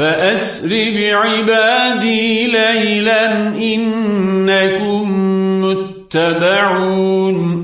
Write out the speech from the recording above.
فأسر بعبادي ليلا إنكم متبعون.